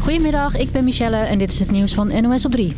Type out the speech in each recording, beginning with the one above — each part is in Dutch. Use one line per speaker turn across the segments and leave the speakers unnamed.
Goedemiddag, ik ben Michelle en dit is het nieuws van NOS op 3.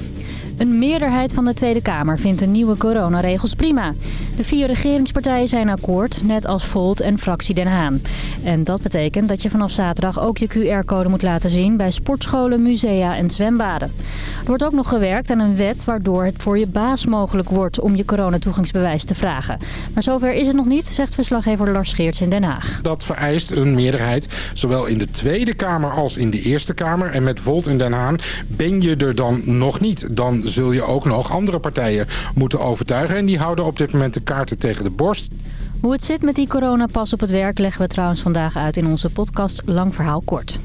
Een meerderheid van de Tweede Kamer vindt de nieuwe coronaregels prima. De vier regeringspartijen zijn akkoord, net als Volt en fractie Den Haan. En dat betekent dat je vanaf zaterdag ook je QR-code moet laten zien... bij sportscholen, musea en zwembaden. Er wordt ook nog gewerkt aan een wet waardoor het voor je baas mogelijk wordt... om je coronatoegangsbewijs te vragen. Maar zover is het nog niet, zegt verslaggever Lars Geerts in Den Haag.
Dat vereist een meerderheid, zowel in de Tweede Kamer als in de Eerste Kamer. En met Volt en Den Haan ben je er dan nog niet. Dan zul je ook nog andere partijen moeten overtuigen. En die houden op dit moment de kaarten tegen de borst.
Hoe het zit met die coronapas op het werk leggen we trouwens vandaag uit in onze podcast Lang Verhaal Kort.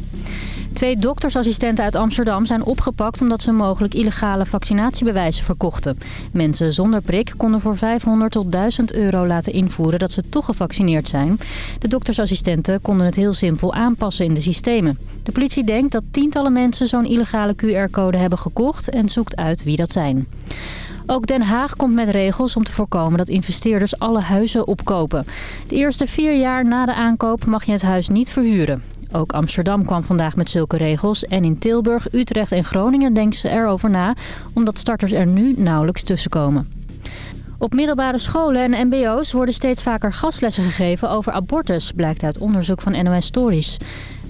Twee doktersassistenten uit Amsterdam zijn opgepakt omdat ze mogelijk illegale vaccinatiebewijzen verkochten. Mensen zonder prik konden voor 500 tot 1000 euro laten invoeren dat ze toch gevaccineerd zijn. De doktersassistenten konden het heel simpel aanpassen in de systemen. De politie denkt dat tientallen mensen zo'n illegale QR-code hebben gekocht en zoekt uit wie dat zijn. Ook Den Haag komt met regels om te voorkomen dat investeerders alle huizen opkopen. De eerste vier jaar na de aankoop mag je het huis niet verhuren. Ook Amsterdam kwam vandaag met zulke regels. En in Tilburg, Utrecht en Groningen denken ze erover na... omdat starters er nu nauwelijks tussenkomen. Op middelbare scholen en mbo's worden steeds vaker gastlessen gegeven over abortus... blijkt uit onderzoek van NOS Stories.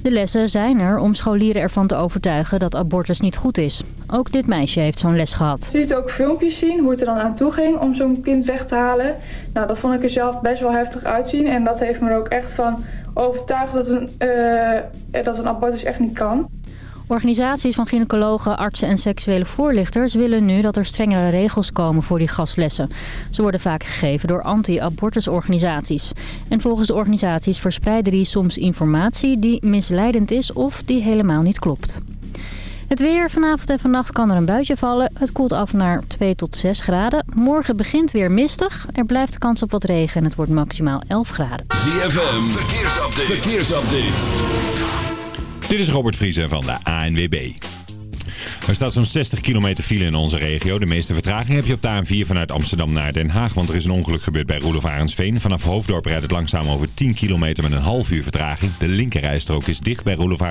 De lessen zijn er om scholieren ervan te overtuigen dat abortus niet goed is. Ook dit meisje heeft zo'n les gehad.
Je ziet ook filmpjes zien hoe het er dan aan toe ging om zo'n kind weg te halen. Nou, dat vond ik er zelf best wel heftig uitzien. En dat heeft me ook echt van overtuigd dat een, uh, dat een abortus echt niet kan.
Organisaties van gynaecologen, artsen en seksuele voorlichters willen nu dat er strengere regels komen voor die gastlessen. Ze worden vaak gegeven door anti-abortusorganisaties. En volgens de organisaties verspreiden die soms informatie die misleidend is of die helemaal niet klopt. Het weer. Vanavond en vannacht kan er een buitje vallen. Het koelt af naar 2 tot 6 graden. Morgen begint weer mistig. Er blijft kans op wat regen en het wordt maximaal 11 graden.
ZFM. Verkeersupdate. Verkeersupdate.
Dit is Robert Vriezen van de ANWB. Er staat zo'n 60 kilometer file in onze regio. De meeste vertraging heb je op de A4 vanuit Amsterdam naar Den Haag. Want er is een ongeluk gebeurd bij Roelof. Vanaf Hoofddorp rijdt het langzaam over 10 kilometer met een half uur vertraging. De linkerrijstrook is dicht bij Roelof.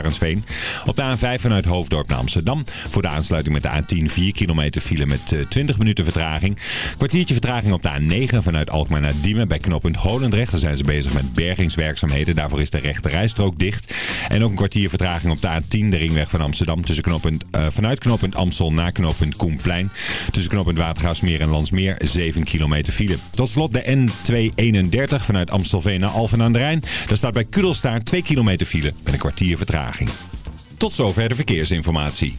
Op de A5 vanuit Hoofddorp naar Amsterdam. Voor de aansluiting met de A10 4 kilometer file met 20 eh, minuten vertraging. Kwartiertje vertraging op de A9 vanuit Alkmaar naar Diemen. Bij knooppunt Holendrecht. Daar zijn ze bezig met bergingswerkzaamheden. Daarvoor is de rechterrijstrook dicht. En ook een kwartier vertraging op de A10, de ringweg van Amsterdam. Tussen knooppunt, uh, vanuit knooppunt Amstel naar knooppunt Koenplein. Tussen knooppunt Watergaasmeer en Landsmeer 7 kilometer file. Tot slot de N231 vanuit Amstelveen naar Alphen aan de Rijn. Daar staat bij Kudelstaart 2 kilometer file met een kwartier vertraging. Tot zover de verkeersinformatie.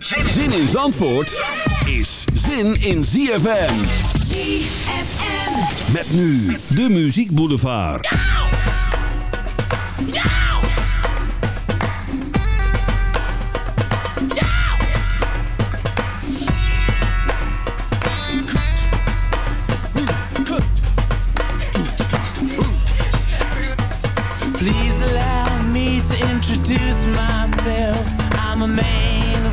Zin in Zandvoort is zin in ZFM.
ZFM.
Met nu de Muziek Boulevard.
Please allow me to introduce myself. I'm a man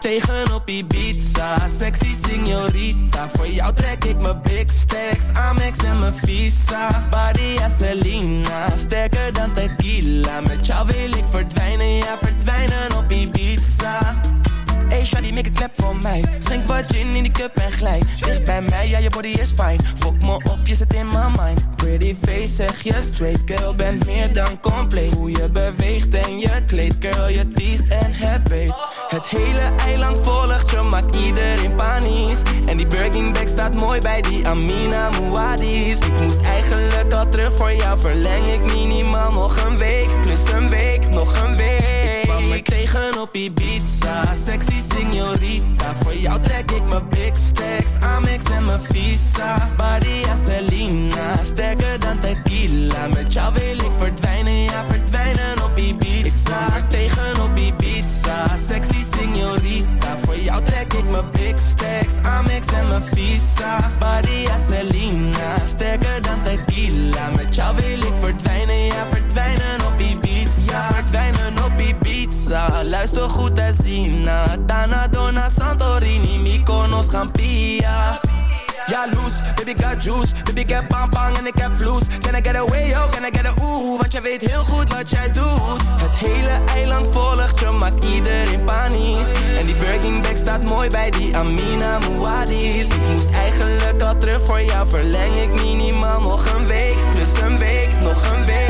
tegen op Ibiza, goed en zien na Dana, Dona, Santorini Mykonos, Gampia Ja, loose, baby got juice Baby ik heb bang bang en ik heb vloes Can I get away, yo, can I get a ooh? Want jij weet heel goed wat jij doet. Het hele eiland volgt je, maakt iedereen panisch. En die Birkin bag staat mooi bij die Amina Muadis Ik moest eigenlijk al terug voor jou Verleng ik minimaal nog een week. Plus een week, nog een week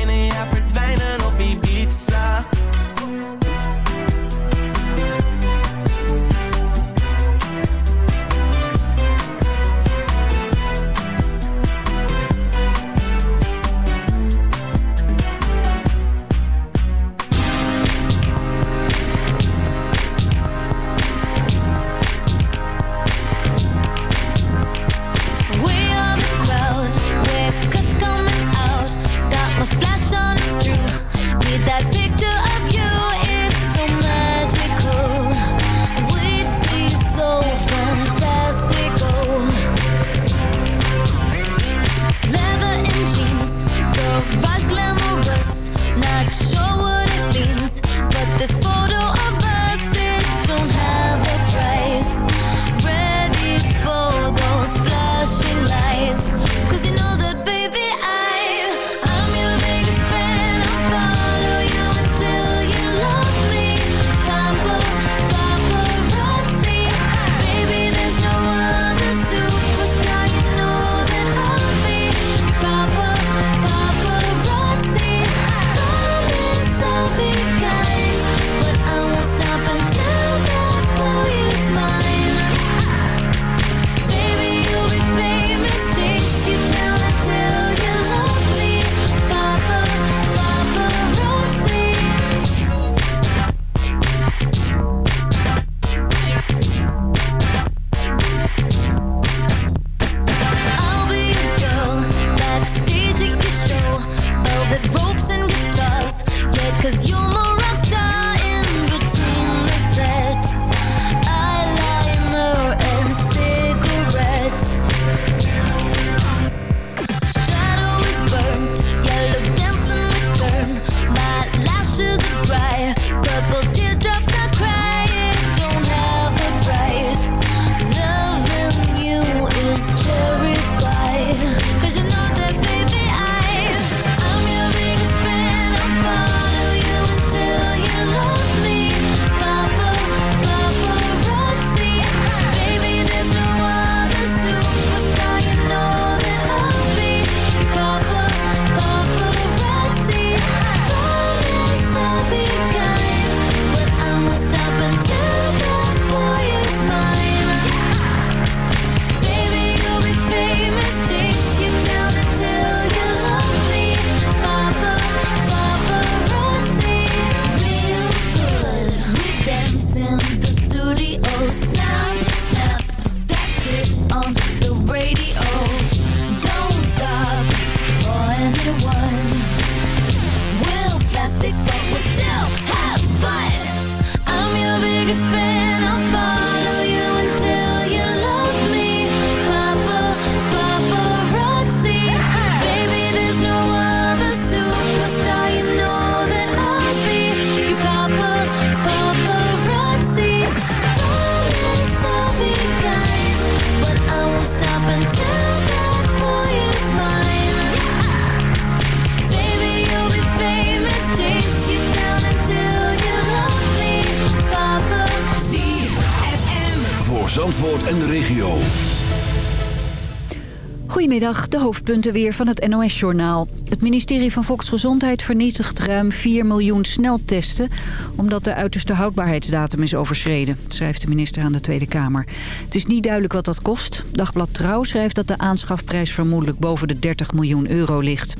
hoofdpunten weer van het NOS-journaal. Het ministerie van Volksgezondheid vernietigt ruim 4 miljoen sneltesten... omdat de uiterste houdbaarheidsdatum is overschreden, schrijft de minister aan de Tweede Kamer. Het is niet duidelijk wat dat kost. Dagblad Trouw schrijft dat de aanschafprijs vermoedelijk boven de 30 miljoen euro ligt.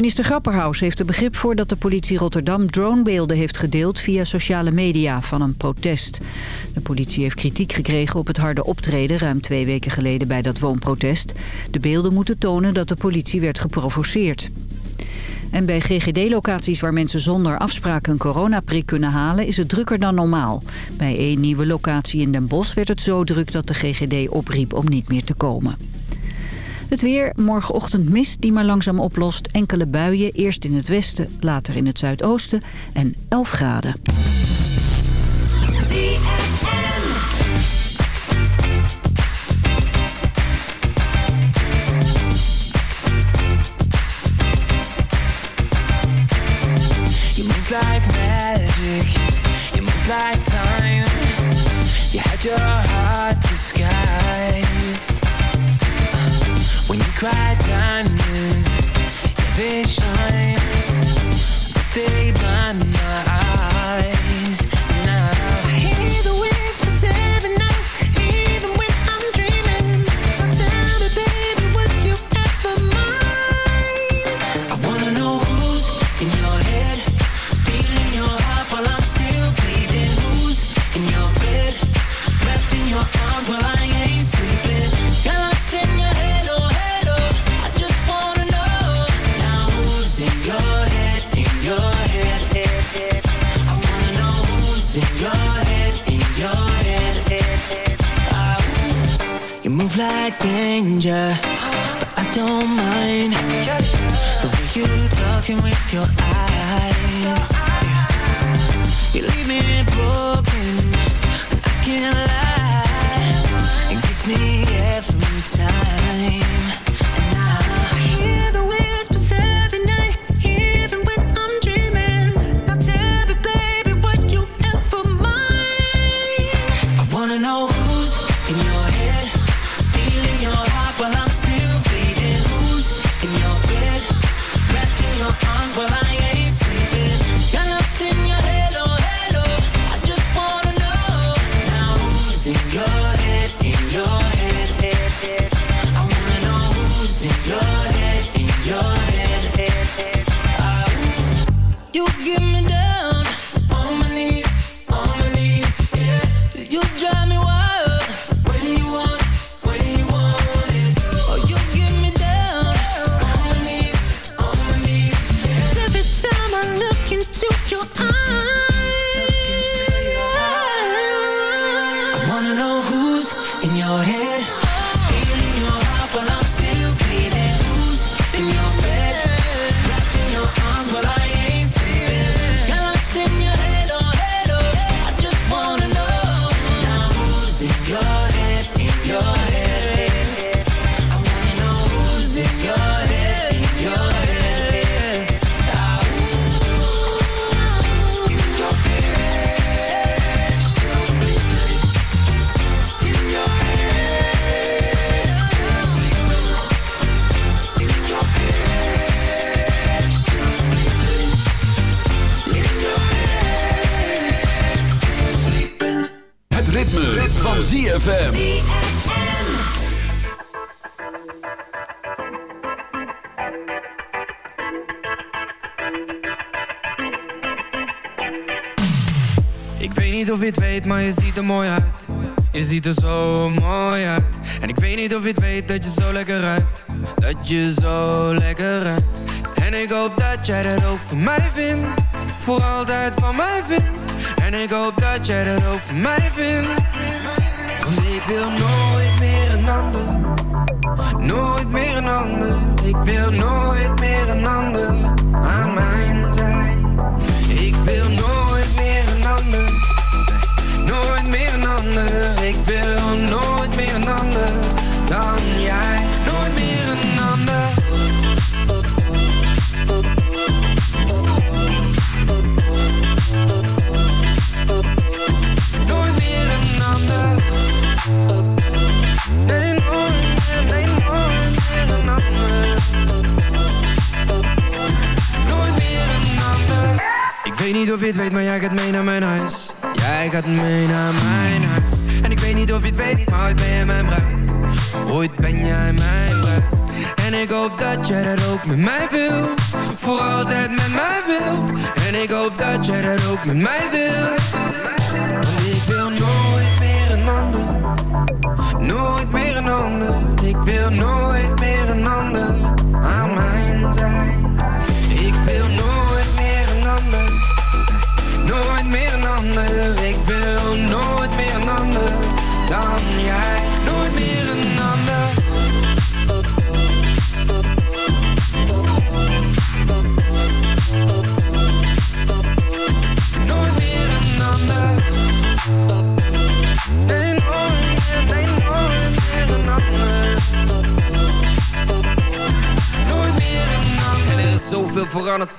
Minister Grapperhaus heeft er begrip voor dat de politie Rotterdam dronebeelden heeft gedeeld via sociale media van een protest. De politie heeft kritiek gekregen op het harde optreden ruim twee weken geleden bij dat woonprotest. De beelden moeten tonen dat de politie werd geprovoceerd. En bij GGD-locaties waar mensen zonder afspraak een coronaprik kunnen halen... is het drukker dan normaal. Bij één nieuwe locatie in Den Bosch werd het zo druk dat de GGD opriep om niet meer te komen. Het weer, morgenochtend mist die maar langzaam oplost. Enkele buien, eerst in het westen, later in het zuidoosten en 11 graden.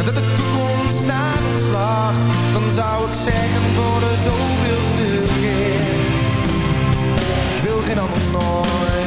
En dat de toekomst naar ons lacht. Dan zou ik zeggen voor de zoveelste keer. Ik wil geen ander nooit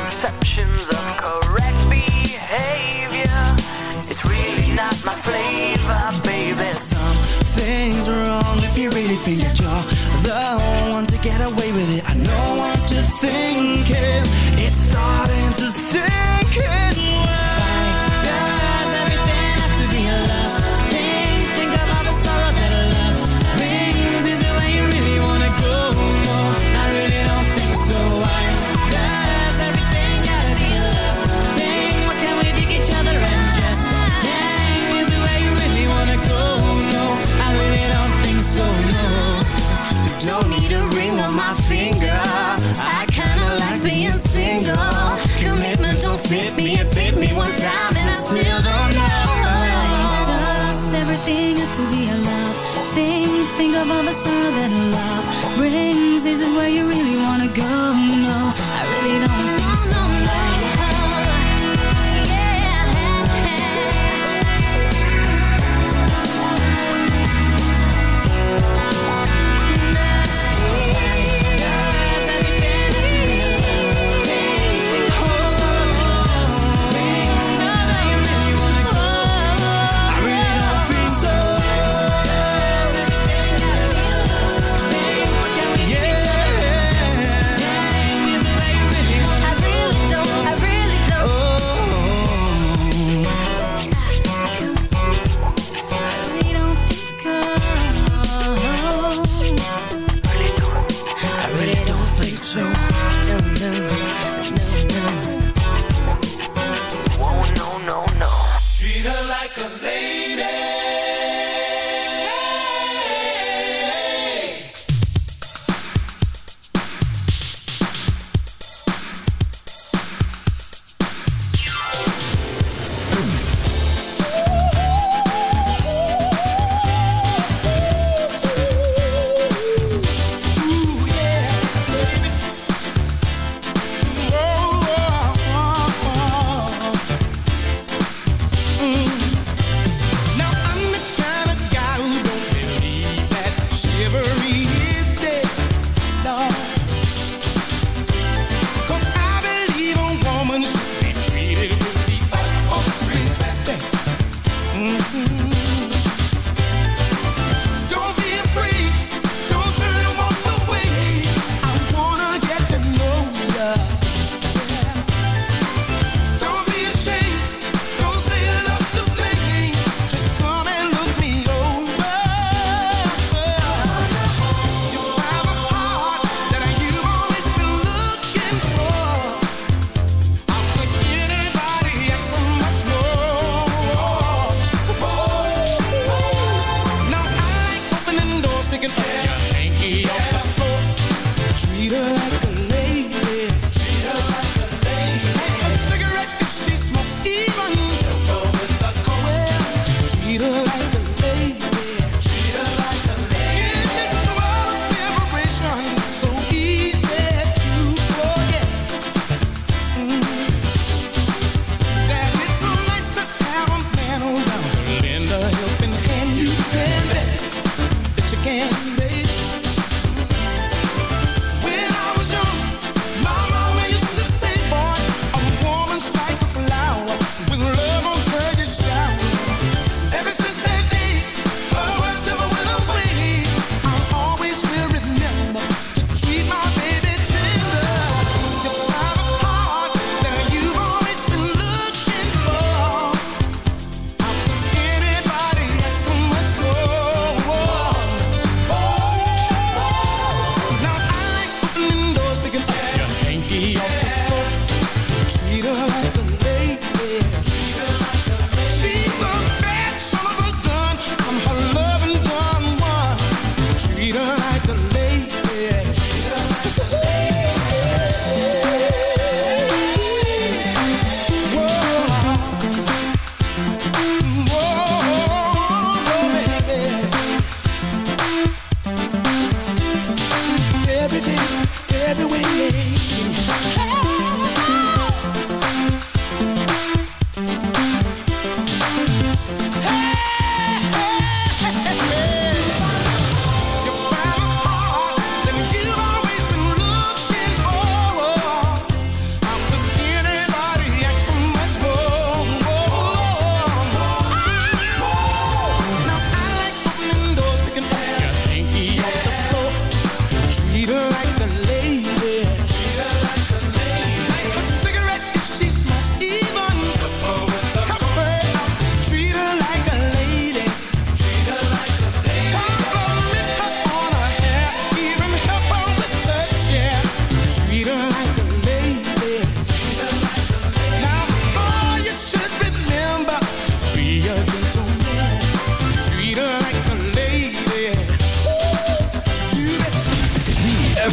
Conceptions of
code. of
all the sorrow that love brings Is it where you really wanna go?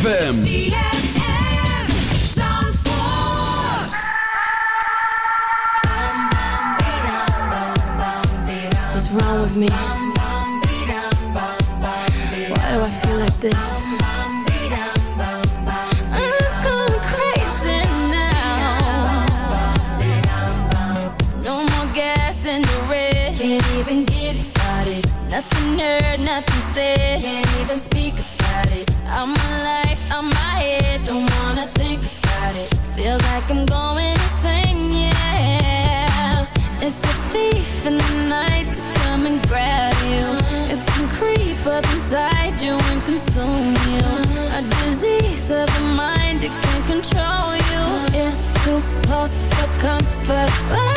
ZFM.
What's wrong with me? Why do I feel like this?
I'm going crazy now. No more gas in the red. Can't even get it started. Nothing heard, nothing said. Can't even speak about it. I'm alive out my head. Don't wanna think about it. Feels like I'm going insane, yeah. It's a thief in the night to come and grab you. It can creep up inside you and consume you. A disease of the mind, it can control you. It's too close for comfort.